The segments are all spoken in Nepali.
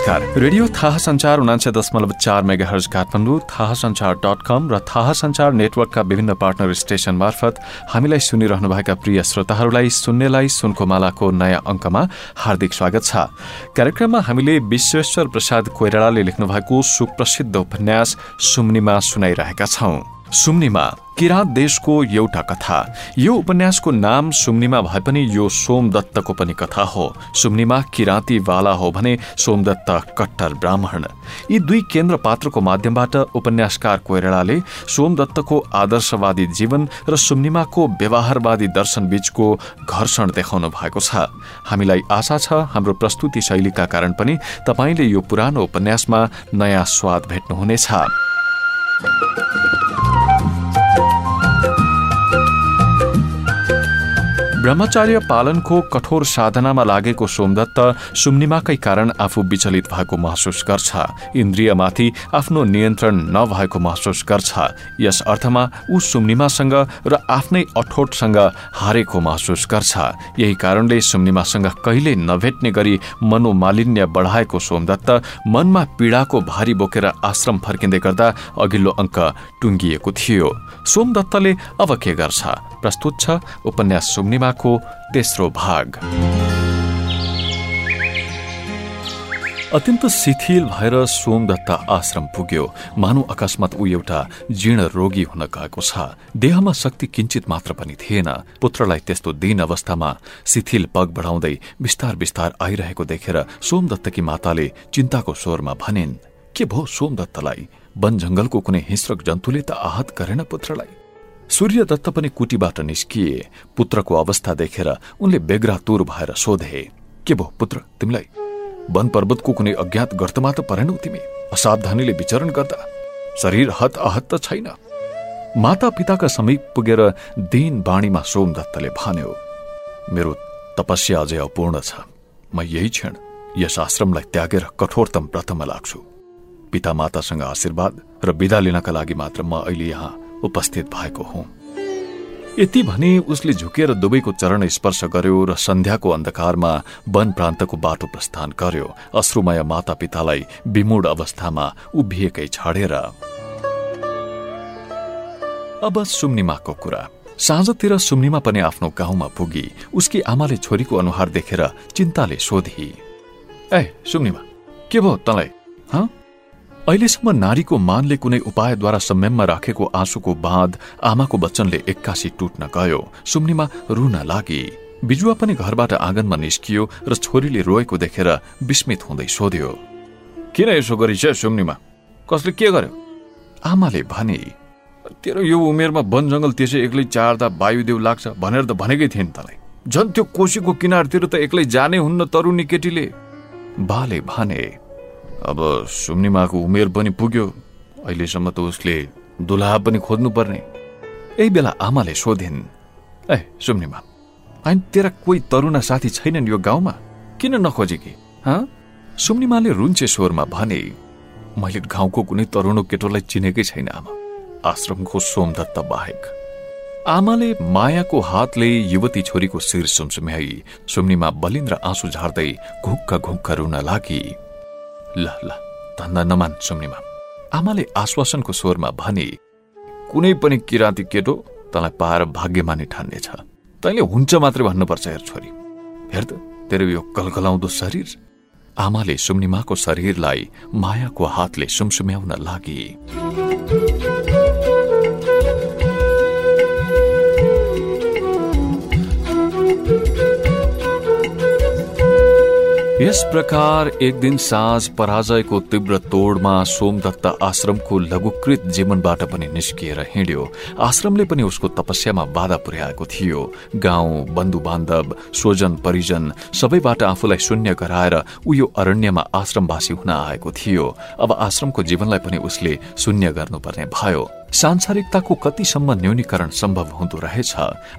नमस्कार। रेडियो थाहा संचार उनान्से दशमलव चार मेगा हर्ज काठमाडौँ थाहा संचार डट कम र थाहा संचार नेटवर्कका विभिन्न पार्टनर स्टेशन मार्फत हामीलाई सुनिरहनुभएका प्रिय श्रोताहरूलाई सुन्नेलाई सुनको मालाको नयाँ अङ्कमा हार्दिक स्वागत छ। कार्यक्रममा हामीले विश्वेश्वर प्रसाद कोइरालाले लेख्नुभएको सुप्रसिद्ध उपन्यास सुम्निमा सुनाइरहेका छौं। सुम्निमा किराँत देशको एउटा कथा। यो उपन्यासको नाम सुम्निमा भए पनि यो सोमदत्तको पनि कथा हो। सुम्निमा किराँती वाला हो भने सोमदत्त कट्टर ब्राह्मण। यी दुई केन्द्र पात्रको माध्यमबाट उपन्यासकार कोइरालाले सोमदत्तको आदर्शवादी जीवन र सुम्निमाको व्यवहारवादी दर्शन बीचको घर्षण देखाउनु भएको छ। हामीलाई आशा छ हाम्रो प्रस्तुति शैलीका कारण पनि तपाईँले यो पुरानो उपन्यासमा नयाँ स्वाद भेट्नुहुनेछ। ब्रह्मचार्य पालनको कठोर साधनामा लागेको सोमदत्त सुम्निमाकै कारण आफू विचलित भएको महसुस गर्छ। इन्द्रियमाथि आफ्नो नियन्त्रण नभएको महसुस गर्छ। यस अर्थमा ऊ सुम्निमासँग र आफ्नै अठोटसँग हारेको महसुस गर्छ। यही कारणले सुम्निमासँग कहिल्यै नभेट्ने गरी मनोमालिन्य बढाएको सोमदत्त मनमा पीडाको भारी बोकेर आश्रम फर्किँदै गर्दा अघिल्लो अङ्क टुङ्गिएको थियो। सोमदत्तले अब के गर्छ? प्रस्तुत छ उपन्यास सुम्निमाको तेस्रो भाग अत्यन्त शिथिल भएर सोमदत्त आश्रम पुग्यो। मानव अकस्मात ऊ एउटा जीर्ण रोगी हुन गएको छ। देहमा शक्ति किञ्चित मात्र पनि थिएन। पुत्रलाई त्यस्तो दिन अवस्थामा शिथिल पग बढाउँदै बिस्तार बिस्तार आइरहेको देखेर सोमदत्तकी माताले चिन्ताको स्वरमा भनिन् के भो सोमदत्तलाई? वन जंगलको कुनै हिंस्रक जन्तुले त आहत गरेन पुत्रलाई। सूर्य दत्त पनि कुटीबाट निस्किए। पुत्रको अवस्था देखेर उनले बेग्रातुर भएर सोधे के भो पुत्र तिमीलाई वन पर्वतको कुनै अज्ञात गर्तमा त परेनौ तिमी? असावधानीले विचरण गर्दा शरीर हत आहत त छैन। माता पिताका समीप पुगेर दिन बाणीमा सोमदत्तले भन्यो मेरो तपस्या अझै अपूर्ण छ। म यही क्षण यस आश्रमलाई त्यागेर कठोरतम व्रतमा लाग्छु। पिता मातासँग आशीर्वाद र विदा लिनका लागि मात्र म अहिले यहाँ उपस्थित भएको हुँ। यति भने उसले झुकेर दुवैको चरण स्पर्श गर्यो र सन्ध्याको अन्धकारमा वन प्रान्तको बाटो प्रस्थान गर्यो। अश्रुमय माता पितालाई विमूढ अवस्थामा उभिएकै छाडेर। अब सुम्निमाको कुरा। साँझतिर सुम्निमा पनि आफ्नो गाउँमा पुगी उसकी आमाले छोरीको अनुहार देखेर चिन्ताले सोधी ए सुम्निमा के भयो तँलाई? अहिलेसम्म नारीको मानले कुनै उपायद्वारा संयममा राखेको आँसुको बाँध आमाको वचनले एक्कासी टुट्न गयो। सुम्निमा रुन लागि। बिजुवा पनि घरबाट आँगनमा निस्कियो र छोरीले रोएको देखेर विस्मित हुँदै सोध्यो किन यसो गरिस सुम्निमा? कसले के गर्यो? आमाले भने तेरो यो उमेरमा वन जङ्गल त्यसै एक्लै चार्दा वायुदेव लाग्छ भनेर त भनेकै थिएन तँलाई। झन् त्यो कोशीको किनारतिर त एक्लै जाने हुन्न तरुणी केटीले। बाले भने अब सुम्निमाको उमेर पनि पुग्यो। अहिलेसम्म त उसले दुलहा पनि खोज्नु पर्ने यही बेला आमाले सोधिन् ए सुम्निमा होइन तेरा कोही तरुणा साथी छैनन् यो गाउँमा? किन नखोजे कि? सुम्निमाले रुन्चे स्वरमा भने मैले गाउँको कुनै तरुणो केटोलाई चिनेकै छैन आमा। आश्रमको सोमदत्त बाहेक। आमाले मायाको हातले युवती छोरीको शिर सुमसुम्याई सुम्निमा बलिन्द्र आँसु झार्दै घुक्क घुक्क रुन लागि ल ल धन्दा नमान सुम्निमा आमाले आश्वासनको स्वरमा भने कुनै पनि किराँती केटो तँलाई पाएर भाग्यमानी ठान्नेछ। तैँले हुन्छ मात्रै भन्नुपर्छ हेर छोरी। हेर त तेरो यो कलकलाउँदो शरीर। आमाले सुम्निमाको शरीरलाई मायाको हातले सुमसुम्याउन लागि यस प्रकार एक दिन साँझ पराजयको तीव्र तोडमा सोमदत्त आश्रमको लघुकृत जीवनबाट पनि निस्किएर हिँड्यो। आश्रमले पनि उसको तपस्यामा बाधा पुर्याएको थियो। गाउँ बन्धु बान्धव स्वजन परिजन सबैबाट आफूलाई शून्य गराएर ऊ यो अरण्यमा आश्रमवासी हुन आएको थियो। अब आश्रमको जीवनलाई पनि उसले शून्य गर्नुपर्ने भयो। सांसारिकताको कतिसम्म न्यूनीकरण सम्भव हुँदो रहेछ।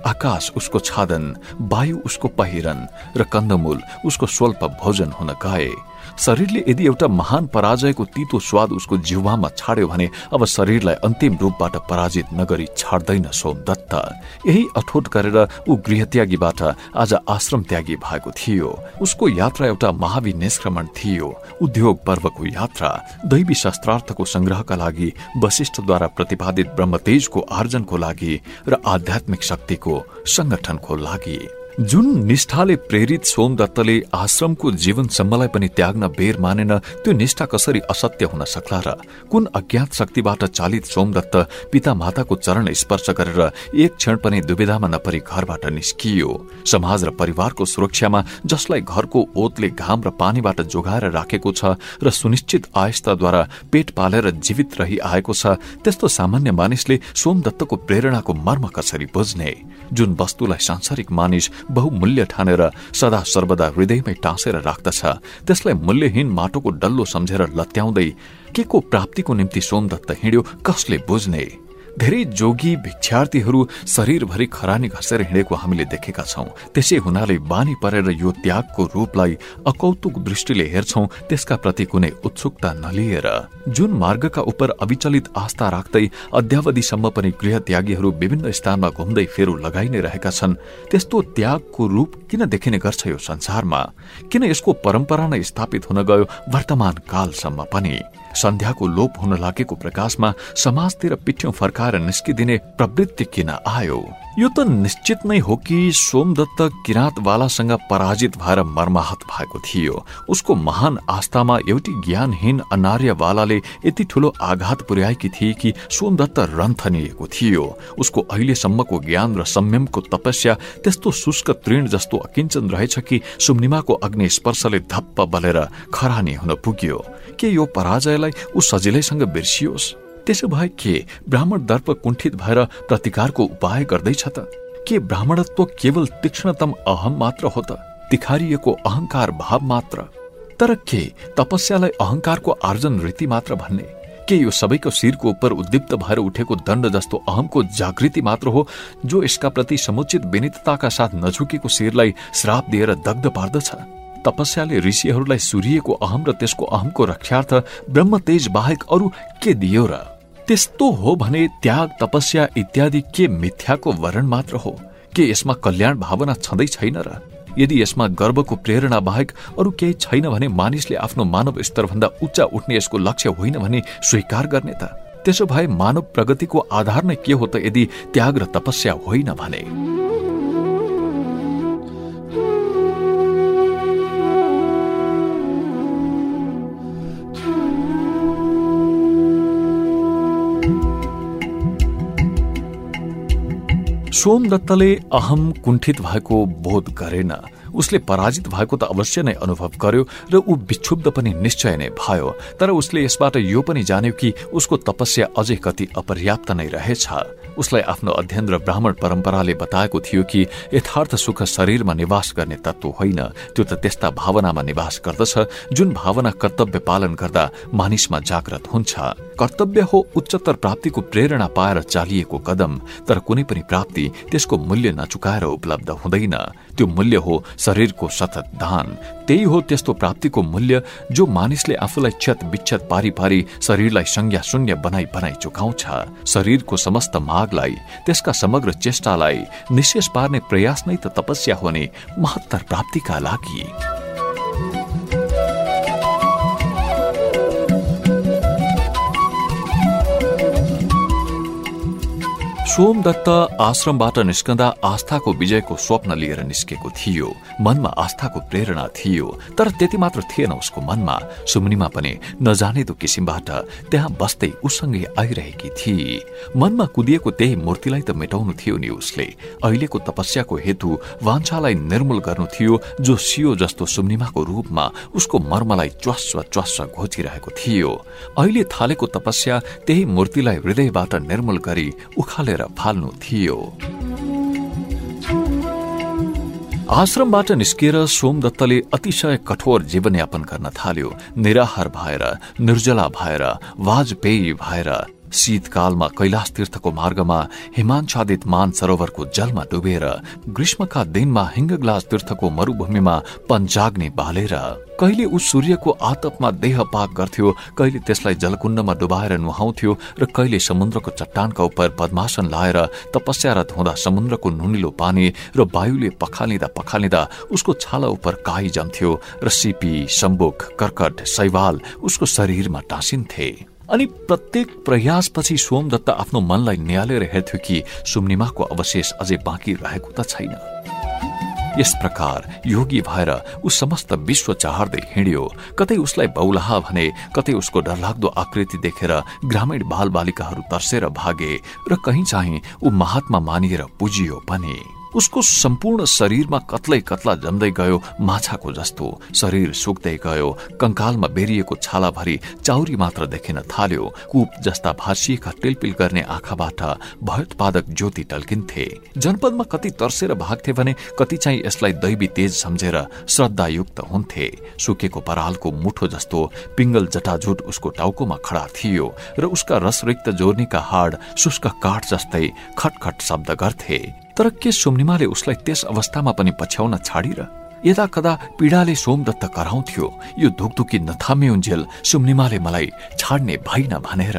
आकाश उसको छादन वायु उसको पहिरन र कन्दमूल उसको स्वल्प भोजन हुन गए। शरीरले यदि एउटा महान पराजयको तितो स्वाद उसको जिह्वामा छाड्यो भने अब शरीरलाई अन्तिम रूपबाट पराजित नगरी छाड्दैन सोमदत्त यही अठोट गरेर ऊ गृहत्यागीबाट आज आश्रम त्यागी भएको थियो। उसको यात्रा एउटा महावि निष्क्रमण थियो। उद्योग पर्वको यात्रा दैवी शस्त्रार्थको संग्रहका लागि वशिष्ठद्वारा प्रतिपादित ब्रह्मतेजको आर्जनको लागि र आध्यात्मिक शक्तिको संगठनको लागि। जुन निष्ठाले प्रेरित सोमदत्तले आश्रमको जीवनसम्मलाई पनि त्याग्न बेर मानेन त्यो निष्ठा कसरी असत्य हुन सक्ला र कुन अज्ञात शक्तिबाट चालित सोमदत्त पिता माताको चरण स्पर्श गरेर एक क्षण पनि दुविधामा नपरी घरबाट निस्कियो। समाज र परिवारको सुरक्षामा जसलाई घरको ओतले घाम र पानीबाट जोगाएर राखेको छ र सुनिश्चित आयस्ताद्वारा पेट पालेर जीवित रही आएको छ त्यस्तो सामान्य मानिसले सोमदत्तको प्रेरणाको मर्म कसरी बुझ्ने? जुन वस्तुलाई सांसारिक मानिस बहुमूल्य ठानेर सदा सर्वदा हृदयमै टाँसेर राख्दछ। त्यसलाई मूल्यहीन माटोको डल्लो सम्झेर लत्याउँदै के को प्राप्तिको निम्ति सोमदत्त हिँड्यो कसले बुझ्ने? धेरै जोगी भिक्षार्थीहरू शरीरभरि खरानी घसेर हिँडेको हामीले देखेका छौं। त्यसै हुनाले बानी परेर यो त्यागको रूपलाई अकौतुक दृष्टिले हेर्छौं त्यसका प्रति कुनै उत्सुकता नलिएर। जुन मार्गका उप अविचलित आस्था राख्दै अध्यावधिसम्म पनि गृह त्यागीहरू विभिन्न स्थानमा घुम्दै फेरो लगाइ नै रहेका छन् त्यस्तो त्यागको रूप किन देखिने गर्छ यो संसारमा? किन यसको परम्परा नै स्थापित हुन गयो वर्तमान कालसम्म पनि? सन्ध्याको लोप हुन लागेको प्रकाशमा समाजतिर पिठ्यौं फर्काएर निस्किदिने प्रवृत्ति किन आयो? यो त निश्चित नै हो कि सोमदत्त किराँतवालासँग पराजित भएर मर्माहत भएको थियो। उसको महान आस्थामा एउटी ज्ञानहीन अनार्यवालाले यति ठूलो आघात पुर्याएकी थिए कि सोमदत्त रन्थनिएको थियो। उसको अहिलेसम्मको ज्ञान र संयमको तपस्या त्यस्तो शुष्क तृण जस्तो अकिञ्चन रहेछ कि सुम्निमाको अग्नि स्पर्शले धप्प बलेर खरानी हुन पुग्यो। के यो पराजयलाई ऊ सजिलैसँग बिर्सियोस्? त्यसो भए के ब्राह्मण दर्प कुण्ठित भएर प्रतिकारको उपाय गर्दैछ त? के ब्राह्मणत्व केवल तीक्ष्णतम अहम मात्र हो त? तिखारिएको अहंकार भाव मात्र। तर के तपस्यालाई अहंकारको आर्जन रीति मात्र भन्ने? के यो सबैको शिरको उपर उद्दीप्त भएर उठेको दण्ड जस्तो अहमको जागृति मात्र हो जो यसका प्रति समुचित विनितताका साथ नझुकेको शिरलाई श्राप दिएर दग्ध पार्दछ? तपस्याले ऋषिहरूलाई सूर्यको अहम र त्यसको अहमको रक्षार्थ ब्रह्म तेज बाहेक अरू के दियो र? त्यस्तो हो भने त्याग तपस्या इत्यादि के मिथ्याको वरण मात्र हो? के यसमा कल्याण भावना छँदै छैन र? यदि यसमा गर्वको प्रेरणा बाहेक अरू केही छैन भने मानिसले आफ्नो मानव स्तरभन्दा उच्च उठ्ने यसको लक्ष्य होइन भने स्वीकार गर्ने त। त्यसो भए मानव प्रगतिको आधार नै के हो त यदि त्याग र तपस्या होइन भने? सोमदत्तले अहम कुण्ठित भएको बोध गरेन। उसले पराजित भएको त अवश्य नै अनुभव गर्यो र ऊ विक्षुब्ध पनि निश्चय नै भयो। तर उसले यसबाट यो पनि जान्यो कि उसको तपस्या अझै कति अपर्याप्त नै रहेछ। उसलाई आफ्नो अध्ययन र ब्राह्मण परम्पराले बताएको थियो कि यथार्थ सुख शरीरमा निवास गर्ने तत्व होइन। त्यो त त्यस्ता भावनामा निवास गर्दछ जुन भावना कर्तव्य पालन गर्दा मानिसमा जागृत हुन्छ। कर्तव्य हो उच्चतर प्राप्तिको प्रेरणा पाएर चालिएको कदम तर कुनै पनि प्राप्ति त्यसको मूल्य नचुकाएर उपलब्ध हुँदैन। त्यो मूल्य हो शरीरको सतत दान। त्यही हो त्यस्तो प्राप्तिको मूल्य जो मानिसले आफूलाई क्षत विक्षत पारी पारी शरीरलाई संज्ञा शून्य बनाई बनाई चुकाउँछ। शरीरको समस्त मागलाई त्यसका समग्र चेष्टालाई निशेष पार्ने प्रयास नै त तपस्या हुने महत्तर प्राप्तिका लागि। सोमदत्त आश्रमबाट निस्कँदा आस्थाको विजयको स्वप्न लिएर निस्केको थियो। मनमा आस्थाको प्रेरणा थियो तर त्यति मात्र थिएन उसको मनमा। सुम्निमा पनि नजानेदो किसिमबाट त्यहाँ बस्दै उसँगै आइरहेकी थिए मनमा कुदिएको त्यही मूर्तिलाई त मेटाउनु थियो नि उसले। अहिलेको तपस्याको हेतु वान्छालाई निर्मूल गर्नु थियो जो सियो जस्तो सुम्निमाको रूपमा उसको मर्मलाई च्वास्व च्वास्व घोचिरहेको थियो। अहिले थालेको तपस्या त्यही मूर्तिलाई हृदयबाट निर्मूल गरी उखालेर फाल्नु थियो आश्रमबाट निस्किएर सोमदत्तले अतिशय कठोर जीवनयापन गर्न थाल्यो निराहार भएर निर्जला भएर वाजपेयी भएर शीतकालमा कैलाश तीर्थको मार्गमा हिमाञ्छादित मान सरोवरको जलमा डुबेर ग्रीष्मका दिनमा हिङ्गग्लास तीर्थको मरूभूमिमा पञ्चाग्नि बालेर कहिले ऊ सूर्यको आतपमा देह पाक गर्थ्यो कहिले त्यसलाई जलकुण्डमा डुबाएर नुहाउँथ्यो र कहिले समुद्रको चट्टानका उप पद्मासन लाएर तपस्यारत हुँदा समुद्रको नुनिलो पानी र वायुले पखालिँदा पखालिँदा उसको छाला उप काई जम्थ्यो र सिपी सम्बुक कर्कट शैवाल उसको शरीरमा टाँसिन्थे। अनि प्रत्येक प्रयासपछि सोमदत्त आफ्नो मनलाई निहालेर हेर्थ्यो कि सुम्निमाको अवशेष अझै बाँकी रहेको त छैन। यस प्रकार योगी भएर ऊ समस्त विश्व चाहर्दै हिँड्यो। कतै उसलाई बौलाहा भने कतै उसको डरलाग्दो आकृति देखेर ग्रामीण बाल बालिकाहरू तर्सेर भागे र कहीँ चाहिँ ऊ महात्मा मानिएर पुजियो पनि उसको सम्पूर्ण शरीरमा कत्लै कत्ला जम्दै गयो माछाको जस्तो। शरीर सुक्दै गयो कंकालमा बेरिएको छालाभरि चाउरी मात्र देखिन थाल्यो। कूप जस्ता भाषिएका टिलपिल गर्ने आँखाबाट भयोत्पादक ज्योति टल्किन्थे। जनपदमा कति तर्सेर भाग्थे भने कति चाहिँ यसलाई दैवी तेज सम्झेर श्रद्धायुक्त हुन्थे। सुकेको परालको मुठो जस्तो पिङ्गल जटाजुट उसको टाउकोमा खडा थियो र उसका रसरिक्त जोर्नीका हाड शुष्क काठ जस्तै खटखट शब्द गर्थे। तर के सोमनिमाले उसलाई त्यस अवस्थामा पनि पछ्याउन छाडिर यदा कदा पीडाले सोमदत्त कराउँथ्यो। यो धुकधुकी नथाम्युन्जेल सुम्निमाले मलाई छाड्ने भइन भनेर।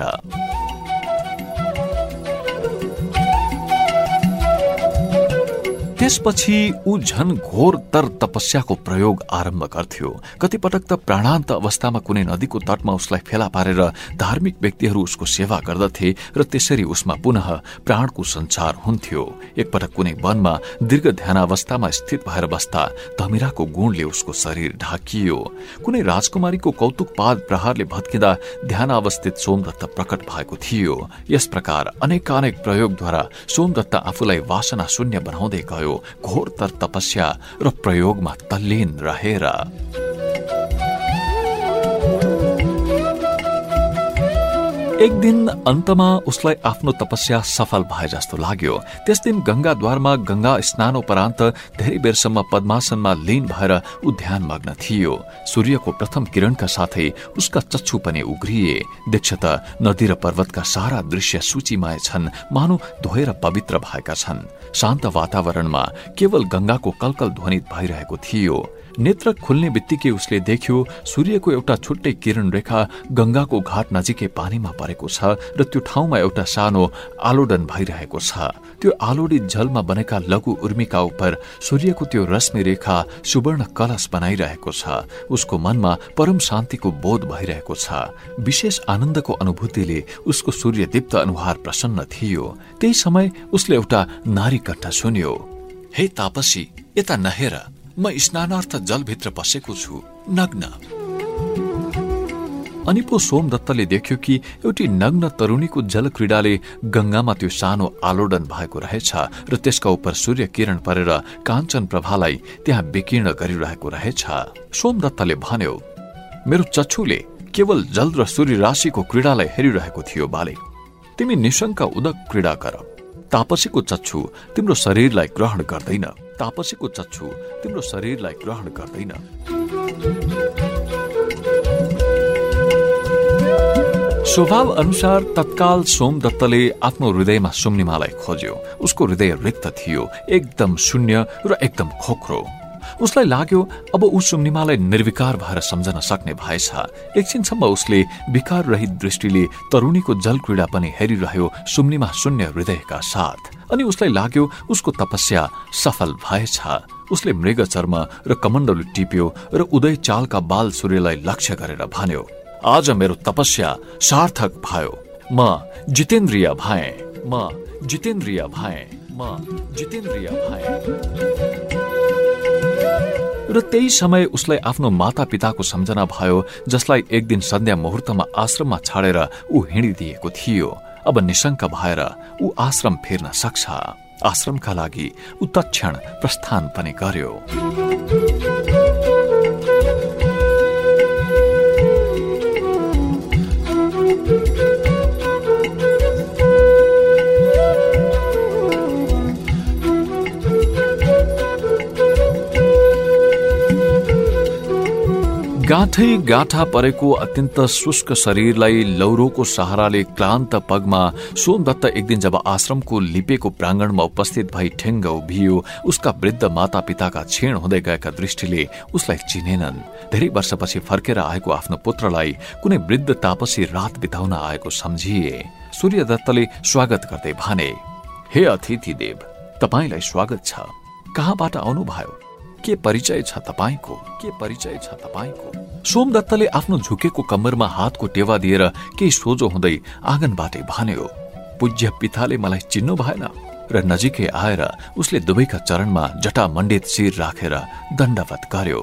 त्यसपछि ऊ झन घोर तर तपस्याको प्रयोग आरम्भ गर्थ्यो। कतिपटक त प्राणान्त अवस्थामा कुनै नदीको तटमा उसलाई फेला पारेर धार्मिक व्यक्तिहरू उसको सेवा गर्दथे र त्यसरी उसमा पुनः प्राणको संचार हुन्थ्यो। एकपटक कुनै वनमा दीर्घ ध्यान अवस्थामा स्थित भएर बस्दा धमिराको गुणले उसको शरीर ढाकियो। कुनै राजकुमारीको कौतुक पाद प्रहारले भत्किँदा ध्यान अवस्थित सोमदत्त प्रकट भएको थियो। यस प्रकार अनेकानेक प्रयोगद्वारा सोमदत्त आफूलाई वासना शून्य बनाउँदै गयो। घोरतर तपस्या र प्रयोगमा तल्लीन रहेर एक दिन अन्तमा उसलाई आफ्नो तपस्या सफल भए जस्तो लाग्यो। त्यस दिन गंगाद्वारमा गंगा स्नानोपरान्त धेरै बेरसम्म पद्मासनमा लीन भएर ध्यान मग्न थियो। सूर्यको प्रथम किरणका साथै उसका चच्छु पनि उग्रिए। देख्छ त नदी र पर्वतका सारा दृश्य सूचीमय छन्। मानु धोएर पवित्र भएका छन्। शान्त वातावरणमा केवल गंगाको कलकल ध्वनित भइरहेको थियो। नेत्र खुल्ने बित्तिकै उसले देख्यो सूर्यको एउटा छुट्टै किरण रेखा गंगाको घाट नजिकै पानीमा परेको छ र त्यो ठाउँमा एउटा सानो आलोडन भइरहेको छ। त्यो आलोडित जलमा बनेका लघु उर्मिका उप सूर्यको त्यो रश्मि रेखा सुवर्ण कलश बनाइरहेको छ। उसको मनमा परम शान्तिको बोध भइरहेको छ। विशेष आनन्दको अनुभूतिले उसको सूर्यदीप्त अनुहार प्रसन्न थियो। त्यही समय उसले एउटा नारी कण्ठ सुन्यो। हे तापसी यता नहेर। म स्नानार्थ जलभित्र पसेको छु नग्न। अनि पो सोमदत्तले देख्यो कि एउटी नग्न तरुणीको जल क्रीडाले गंगामा त्यो सानो आलोडन भएको रहेछ र त्यसका उप सूर्य किरण परेर काञ्चन प्रभालाई त्यहाँ विकीर्ण गरिरहेको रहेछ। सोमदत्तले भन्यो मेरो चच्छुले केवल जल र सूर्य राशिको क्रीडालाई हेरिरहेको थियो बाले। तिमी निशंक उदक क्रीडा गर। तापसीको चच्छु तिम्रो शरीरलाई ग्रहण गर्दैन। तापसीको चच्छु तिम्रो शरीरलाई ग्रहण गर्दैन। स्वभाव अनुसार तत्काल सोमदत्तले आफ्नो हृदयमा सुम्निमालाई खोज्यो। उसको हृदय रिक्त थियो एकदम शून्य र एकदम खोक्रो। उसलाई लाग्यो अब ऊ सुम्निमालाई निर्विकार भएर सम्झन सक्ने भएछ। एकछिनसम्म उसले विकार रहित दृष्टिले तरुणीको जल क्रीडा पनि हेरिरह्यो सुम्निमा शून्य हृदयका साथ। अनि उसलाई लाग्यो उसको तपस्या सफल भएछ। उसले मृग चर्म र कमण्डल टिप्यो र उदय चालका बाल सूर्यलाई लक्ष्य गरेर भन्यो आज मेरो तपस्या सार्थक भयो। म जितेन्द्रिय भए। म जितेन्द्रिय भए। म जितेन्द्रिय भए। र त्यही समय उसलाई आफ्नो माता पिताको सम्झना भयो जसलाई एक दिन सन्ध्या मुहुर्तमा आश्रममा छाडेर ऊ हिँडिदिएको थियो। अब निशंक भएर ऊ आश्रम फेर्न सक्छ। आश्रमका लागि ऊ तक्षण प्रस्थान पनि गर्यो। गाँठै गाँठा परेको अत्यन्त शुष्क शरीरलाई लौरोको सहाराले क्लान्त पगमा सोमदत्त एक दिन जब आश्रमको लिपेको प्राङ्गणमा उपस्थित भई ठेङ्ग उभियो उसका वृद्ध माता पिताका क्षीण हुँदै गएका दृष्टिले उसलाई चिनेनन्। धेरै वर्षपछि फर्केर आएको आफ्नो पुत्रलाई कुनै वृद्ध तापसी रात बिताउन आएको सम्झिए। सूर्यदत्तले स्वागत गर्दै भने हे अतिथि देव तपाईँलाई स्वागत छ। कहाँबाट आउनुभयो? के परिचय छ तपाईँको? के परिचय छ तपाईँको? सोमदत्तले आफ्नो झुकेको कम्मरमा हातको टेवा दिएर केही सोझो हुँदै आँगनबाटै भन्यो पूज्य पिताले मलाई चिन्नु भएन र नजिकै आएर उसले दुवैका चरणमा जटा मण्डित शिर राखेर दण्डवत गर्यो।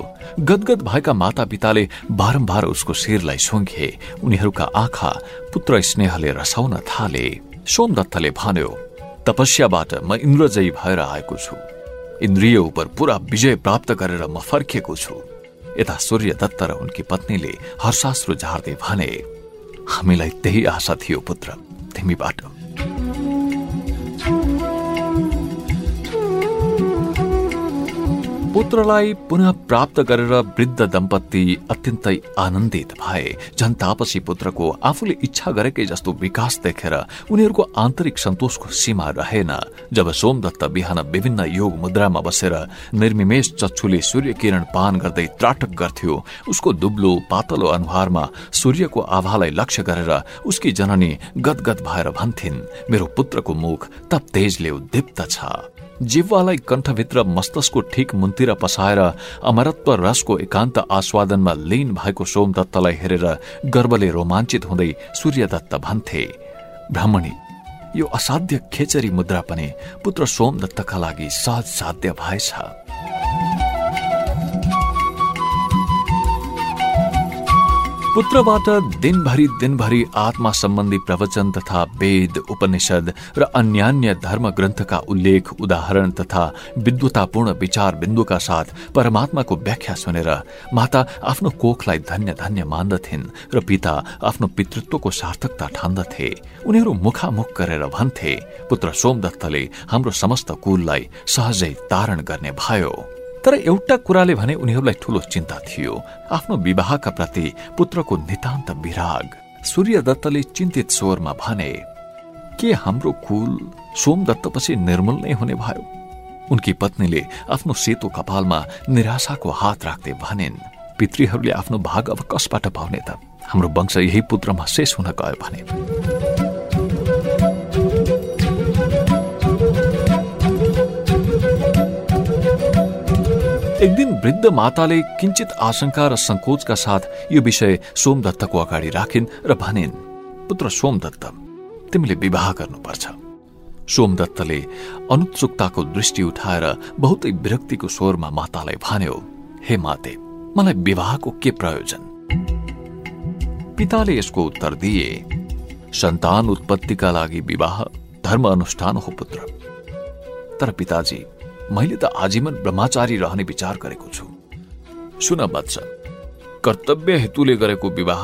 गदगद भएका माता पिताले बारम्बार उसको शिरलाई सुङ्घे उनीहरूका आँखा पुत्र स्नेहले रसाउन थाले। सोमदत्तले भन्यो तपस्याबाट म इन्द्रजयी भएर आएको छु। इन्द्रिय उप पूरा विजय प्राप्त गरेर म फर्किएको छु। यता सूर्य दत्त र उनकी पत्नीले हर्षाश्रु झार्दै भने हामीलाई त्यही आशा थियो पुत्र तिमीबाट। पुत्रलाई पुनः प्राप्त गरेर वृद्ध दम्पति अत्यन्तै आनन्दित भए। झन तापसी पुत्रको आफूले इच्छा गरेकै जस्तो विकास देखेर उनीहरूको आन्तरिक सन्तोषको सीमा रहेन। जब सोमदत्त बिहान विभिन्न योग मुद्रामा बसेर निर्मिमेश चच्छुले सूर्य किरण पान गर्दै त्राटक गर्थ्यो उसको दुब्लो पातलो अनुहारमा सूर्यको आभालाई लक्ष्य गरेर उसकी जननी गदगद भएर भन्थिन् मेरो पुत्रको मुख तप तेजले उद्दीप्त छ। जिह्वालाई कण्ठभित्र मस्तिष्कको ठिक मुन्तिर पसाएर अमरत्व रसको एकान्त आस्वादनमा लीन भएको सोमदत्तलाई हेरेर गर्वले रोमाञ्चित हुँदै सूर्यदत्त भन्थे ब्राह्मणी यो असाध्य खेचरी मुद्रा पनि पुत्र सोमदत्तका लागि सहज साध्य भएछ। पुत्रबाट दिनभरि दिनभरि आत्मा सम्बन्धी प्रवचन तथा वेद उपनिषद र अन्यान्य धर्म ग्रन्थका उल्लेख उदाहरण तथा विद्वतापूर्ण विचार बिन्दुका साथ परमात्माको व्याख्या सुनेर माता आफ्नो कोखलाई धन्य धन्य मान्दथिन् र पिता आफ्नो पितृत्वको सार्थकता ठान्दथे। उनीहरू मुखामुख गरेर भन्थे पुत्र सोमदत्तले हाम्रो समस्त कुललाई सहजै तारण गर्ने भयो। तर एउटा कुराले भने उनीहरूलाई ठूलो चिन्ता थियो। आफ्नो विवाहका प्रति पुत्रको नितान्त विराग सूर्यदत्तले चिन्तित स्वरमा भने के हाम्रो कुल सोमदत्तपछि निर्मूल नै हुने भयो? उनकी पत्नीले आफ्नो सेतो कपालमा निराशाको हात राख्दै भनिन् पितृहरूले आफ्नो भाग अब कसबाट पाउने त? हाम्रो वंश यही पुत्रमा शेष हुन गयो भने। एक दिन वृद्ध माताले किंचित आशंका र संकोचका साथ यो विषय सोमदत्तको अगाडि राखिन् र भनिन् पुत्र सोमदत्त तिमीले विवाह गर्नुपर्छ सोमदत्तले अनुत्सुकताको दृष्टि उठाएर बहुतै विरक्तिको स्वरमा मातालाई भन्यो हे माते मलाई विवाहको के प्रयोजन पिताले यसको उत्तर दिए सन्तान उत्पत्तिका लागि विवाह धर्म अनुष्ठान हो पुत्र तर पिताजी मैले त आजीवन ब्रह्मचारी रहने विचार गरेको छु। सुन वत्स कर्तव्य हेतुले गरेको विवाह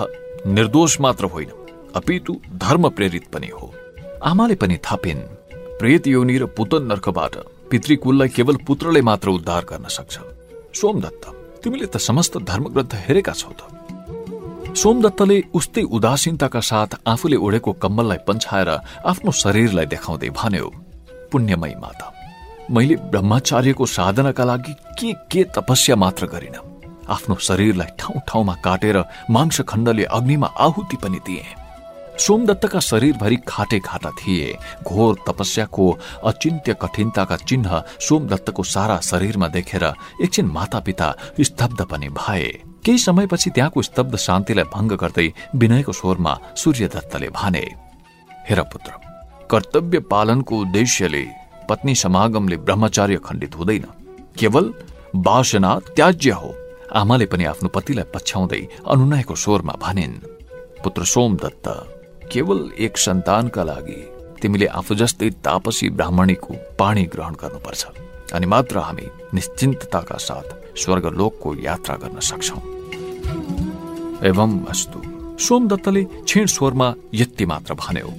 निर्दोष मात्र होइन अपितु धर्म प्रेरित पनि हो। आमाले पनि थापिन् प्रेत योनि र पुतन नर्कबाट पितृकुललाई केवल पुत्रले मात्र उद्धार गर्न सक्छ। सोमदत्त तिमीले त समस्त धर्मग्रन्थ हेरेका छौ त। सोमदत्तले उस्तै उदासीनताका साथ आफूले ओढेको कम्मललाई पन्छाएर आफ्नो शरीरलाई देखाउँदै भन्यो पुण्यमयी माता मैले ब्रह्मचार्यको साधनाका लागि के के तपस्या मात्र गरिन। आफ्नो शरीरलाई ठाउँ ठाउँमा काटेर मांस खण्डले अग्निमा आहुति पनि दिए। सोमदत्तका शरीरभरि खाटे खाटा थिए। घोर तपस्याको अचिन्त्य कठिनताका चिन्ह सोमदत्तको सारा शरीरमा देखेर एकछिन मातापिता स्तब्ध पनि भए। केही समयपछि त्यहाँको स्तब्ध शान्तिलाई भङ्ग गर्दै विनयको स्वरमा सूर्यदत्तले भने हेर पुत्र कर्तव्य पालनको उद्देश्यले पत्नी समागमले ब्रह्मचार्य खण्डित हुँदैन केवल वासना त्याज्य हो आमाले पनि आफ्नो पतिलाई पछ्याउँदै अनुनयको स्वरमा भनिन् पुत्र सोम दत्त केवल एक सन्तानका लागि तिमीले आफू जस्तै तापसी ब्राह्मणीको पाणी ग्रहण गर्नुपर्छ अनि मात्र हामी निश्चिन्तताका साथ स्वर्गलोकको यात्रा गर्न सक्छौ एवं वस्तु सोमदत्तले क्षीण स्वरमा यति मात्र भन्यो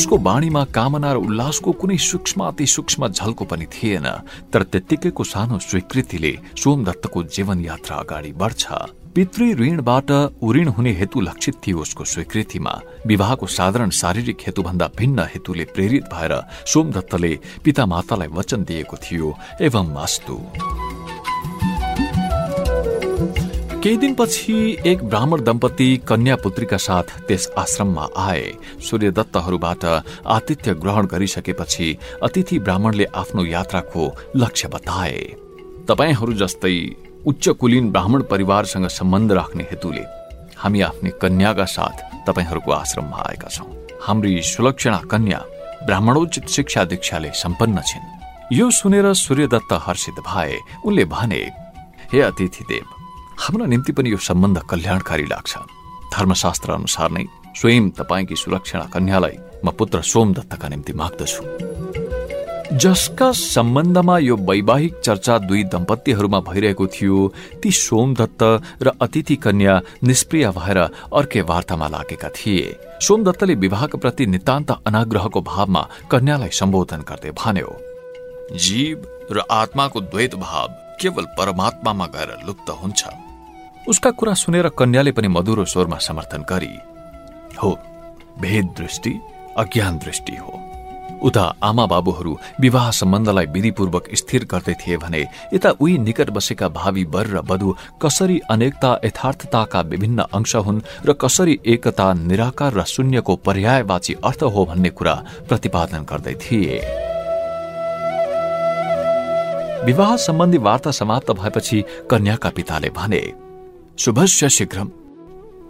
उसको बाणीमा कामना र उल्लासको कुनै सूक्ष्म अति सूक्ष्म झल्को पनि थिएन तर त्यत्तिकैको सानो स्वीकृतिले सोमदत्तको जीवन यात्रा अगाडि बढ्छ। पितृ ऋणबाट उऋण हुने हेतु लक्षित थियो उसको स्वीकृतिमा। विवाहको साधारण शारीरिक हेतुभन्दा भिन्न हेतुले प्रेरित भएर सोमदत्तले पिता मातालाई वचन दिएको थियो एवं वास्तु केही दिनपछि एक ब्राह्मण दम्पति कन्या पुत्रीका साथ त्यस आश्रममा आए। सूर्यदत्तहरूबाट आतिथ्य ग्रहण गरिसकेपछि अतिथि ब्राह्मणले आफ्नो यात्राको लक्ष्य बताए। तपाईँहरू जस्तै उच्च कुलीन ब्राह्मण परिवारसँग सम्बन्ध राख्ने हेतुले हामी आफ्नै कन्याका साथ तपाईँहरूको आश्रममा आएका छौं। हाम्री सुलक्षणा कन्या ब्राह्मणोचित शिक्षा दीक्षाले सम्पन्न छिन्। यो सुनेर सूर्यदत्त हर्षित भए। उनले भने हे अतिथि देव हाम्रो निम्ति पनि यो सम्बन्ध कल्याणकारी लाग्छ। धर्मशास्त्र अनुसार नै स्वयं तपाईँकी सुरक्षणा कन्यालाई म पुत्र सोमदत्तका निम्ति माग्दछु। जसका सम्बन्धमा यो वैवाहिक चर्चा दुई दम्पतिहरूमा भइरहेको थियो ती सोमदत्त र अतिथि कन्या निष्प्रिय भएर अर्कै वार्तामा लागेका थिए। सोमदत्तले विवाहको प्रति नितान्त अनाग्रहको भावमा कन्यालाई सम्बोधन गर्दै भन्यो जीव र आत्माको द्वैत भाव केवल परमात्मामा गएर लुप्त हुन्छ। उसका कुरा सुनेर कन्याले पनि मधुरो स्वरमा समर्थन गरी हो भेद दृष्टि अज्ञान दृष्टि हो। उता आमा बाबुहरू विवाह सम्बन्धलाई विधिपूर्वक स्थिर गर्दै थिए भने यता उही निकट बसेका भावी वर र वधु कसरी अनेकता यथार्थताका विभिन्न अंश हुन् र कसरी एकता निराकार र शून्यको पर्यायवाची अर्थ हो भन्ने कुरा प्रतिपादन गर्दै थिए। विवाह सम्बन्धी वार्ता समाप्त भएपछि कन्याका पिताले भने शुभस्य शीघ्रम।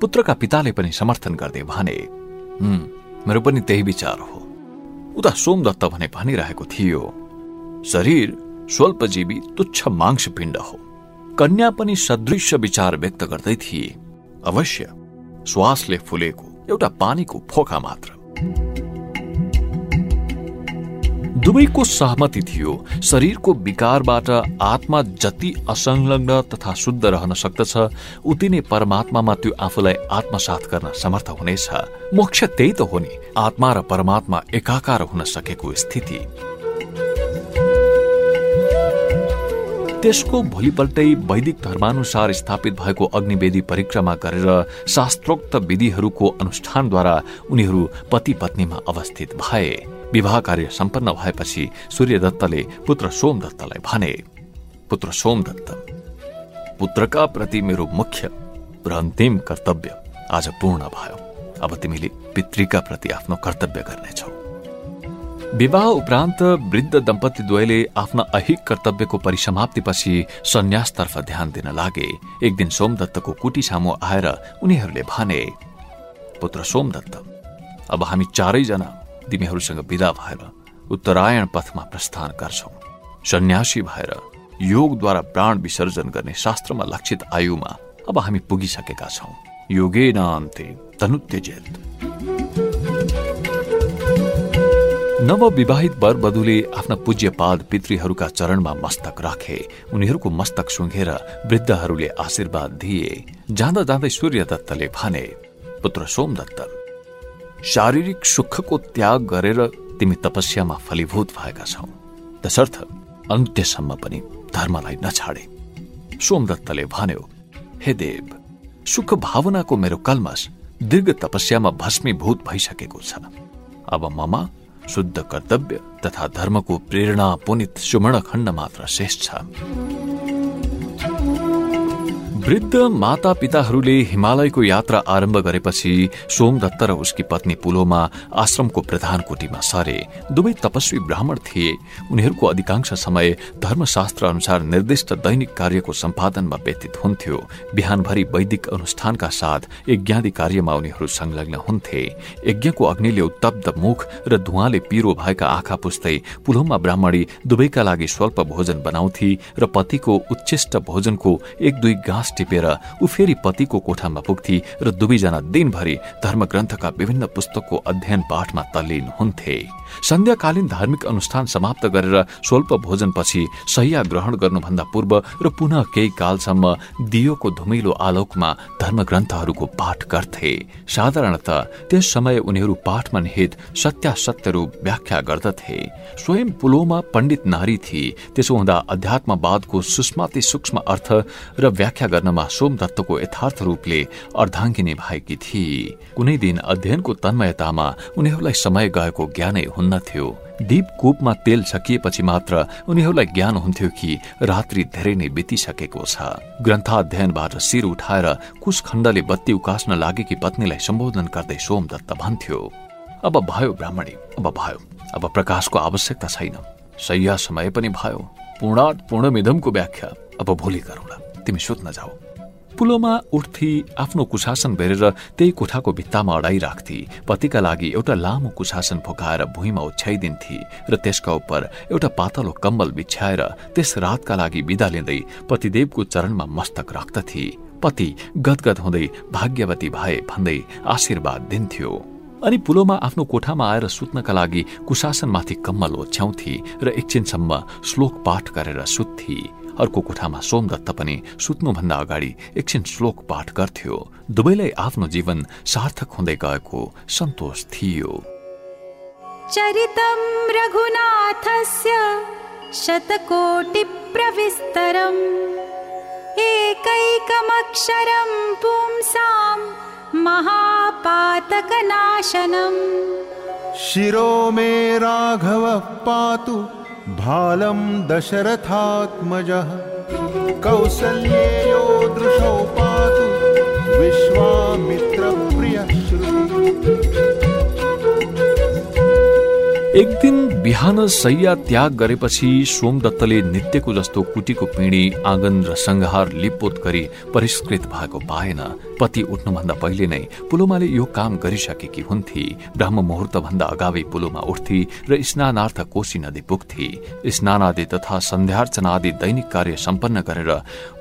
पुत्रका पिताले पनि समर्थन गर्दै भने मेरो पनि त्यही विचार हो। उता सोमदत्त भने भनिरहेको थियो शरीर स्वल्पजीवी तुच्छ मांस पिण्ड हो। कन्या पनि सदृश्य विचार व्यक्त गर्दै थिए। अवश्य श्वासले फुलेको एउटा पानीको फोका मात्र। दुवैको सहमति थियो। शरीरको विकारबाट आत्मा जति असंलग्न तथा शुद्ध रहन सक्दछ उति नै परमात्मामा त्यो आफूलाई आत्मसात गर्न समर्थ हुनेछ। मोक्ष त्यही त हो नि। आत्मा र परमात्मा एकाकार हुन सकेको स्थिति। त्यसको भोलिपल्टै वैदिक धर्मानुसार स्थापित भएको अग्निवेदी परिक्रमा गरेर शास्त्रोक्त विधिहरूको अनुष्ठानद्वारा उनीहरू पति पत्नीमा अवस्थित भए। विवाह कार्य सम्पन्न भएपछि सूर्यदत्तले पुत्र सोमदत्तलाई भने पुत्र सोमदत्त पुत्रका प्रति मेरो मुख्य र अन्तिम कर्तव्य आज पूर्ण भयो अब तिमीले पितृका प्रति आफ्नो कर्तव्य गर्नेछौ विवाह उपरान्त वृद्ध दम्पति द्वयले आफ्ना अहिक कर्तव्यको परिसमाप्तिपछि सन्यासतर्फ ध्यान दिन लागे एक दिन सोमदत्तको कुटी सामु आएर उनीहरूले भने पुत्र सोमदत्त अब हामी चारैजना तिमीहरूसँग विदा भएर उत्तरायण पथमा प्रस्थान गर्छौ। सन्यासी भएर योगद्वारा प्राण विसर्जन गर्ने शास्त्रमा लक्षित आयुमा अब हामी पुगिसकेका छौं। योगे नान्ते तनुत्य नवविवाहित वर वधुले आफ्ना पूज्य पाद पितृहरूका चरणमा मस्तक राखे उनीहरूको मस्तक सुँघेर वृद्धहरूले आशीर्वाद दिए जाँदा जाँदै सूर्यदत्तले भने पुत्र सोमदत्त शारीरिक सुखको त्याग गरेर तिमी तपस्यामा फलीभूत भएका छौ। तसर्थ अन्त्यसम्म पनि धर्मलाई नछाडे। सोमदत्तले भन्यो हे देव सुख भावनाको मेरो कलमस दीर्घ तपस्यामा भस्मीभूत भइसकेको छ। अब ममा शुद्ध कर्तव्य तथा धर्मको प्रेरणा पुनित सुवर्ण खण्ड मात्र शेष छ। वृद्ध माता पिताहरूले हिमालयको यात्रा आरम्भ गरेपछि सोमदत्त र उसकी पत्नी पुलोमा आश्रमको प्रधान कोटीमा सरे। दुवै तपस्वी ब्राह्मण थिए। उनीहरूको अधिकांश समय धर्मशास्त्र अनुसार निर्दिष्ट दैनिक कार्यको सम्पादनमा व्यतीत हुन्थ्यो। बिहानभरि वैदिक अनुष्ठानका साथ यज्ञादि कार्यमा उनीहरू संलग्न हुन्थे। यज्ञको अग्निले उत्तप्त मुख र धुवाले पिरो भएका आँखा पुस्दै पुलोमा ब्राह्मणी दुवैका लागि स्वल्प भोजन बनाउँथे र पतिको उच्चिष्ट भोजनको एक दुई गाँस टिपेर ऊ फेरि पतिको कोठामा पुग्थे र दुवैजना दिनभरि धर्मग्रन्थका विभिन्न पुस्तकको अध्ययन पाठमा तल्लीन हुन्थे। सन्ध्याकालीन धार्मिक अनुष्ठान समाप्त गरेर स्वल्प भोजनपछि सहिया ग्रहण गर्नुभन्दा पूर्व र पुनः केही कालसम्म दियोको धुमिलो आलोकमा धर्मग्रन्थहरूको पाठ गर्थे। साधारणत त्यस समय उनीहरू पाठमा निहित सत्यासत्य रूप व्याख्या गर्दथे। स्वयं पुलोमा पण्डित नारी थिए त्यसो हुँदा अध्यात्मवादको सुष्माति सूक्ष्म अर्थ र व्याख्या गर्नमा सोमदत्तको यथार्थ रूपले अर्धाङ्गिनी भएकी थिए। कुनै दिन अध्ययनको तन्मयतामा उनीहरूलाई समय गएको ज्ञानै हुन्न थियो दीप कूपमा तेल सकिएपछि मात्र उनीहरूलाई ज्ञान हुन्थ्यो कि रात्रि धेरै नै बितिसकेको छ। ग्रन्थाध्ययनबाट शिर उठाएर कुश खण्डले बत्ती उकास्न लागेकी पत्नीलाई सम्बोधन गर्दै सोमदत्त भन्थ्यो अब भयो ब्राह्मणी अब भयो। अब प्रकाशको आवश्यकता छैन। सैया समय पनि भयो। पूर्णाट पूर्णमिधमको व्याख्या। अब भोलि गरौँला। तिमी सुत्न जाऊ। पुलोमा उठ्थी आफ्नो कुशासन बेरेर त्यही कोठाको भित्तामा अडाइराख्थे। पतिका लागि एउटा लामो कुशासन फुकाएर भुइँमा ओछ्याइदिन्थे र त्यसका उप एउटा पातलो कम्बल बिछ्याएर त्यस रातका लागि विदा लिँदै पतिदेवको चरणमा मस्तक राख्दथे। पति गदगद हुँदै भाग्यवती भए भन्दै आशीर्वाद दिन्थ्यो। अनि पुलोमा आफ्नो कोठामा आएर सुत्नका लागि कुशासनमाथि कम्मल ओछ्याउँथे र एकछिनसम्म श्लोक पाठ गरेर सुत्थे। अर्को कोठामा सोमदत्त पनि सुत्नुभन्दा अगाडि एकछिन श्लोक पाठ गर्थ्यो। दुवैलाई आफ्नो जीवन सार्थक हुँदै गएको सन्तोष थियो। चरितं रघुनाथस्य शतकोटि प्रविस्तरम् एकैकमक्षरं पुंसां महापातकनाशनम्। शिरो मे राघवः पातु भालं दशरथात्मजः। कौसल्येयो दृशौ पातु विश्वामित्रप्रियः एक दिन बिहान सैया त्याग गरेपछि सोमदत्तले नित्यको जस्तो कुटीको पिँढी आँगन र संहार लिपोत गरी परिष्कृत भएको पाएन। पति उठ्नुभन्दा पहिले नै पुलोमाले यो काम गरिसकेकी हुन्थे। ब्रह्म मुहुर्त भन्दा अगावै पुलोमा उठ्थे र स्नानार्थ कोशी नदी पुग्थे। स्नानादि तथा सन्ध्यार्चना आदि दैनिक कार्य सम्पन्न गरेर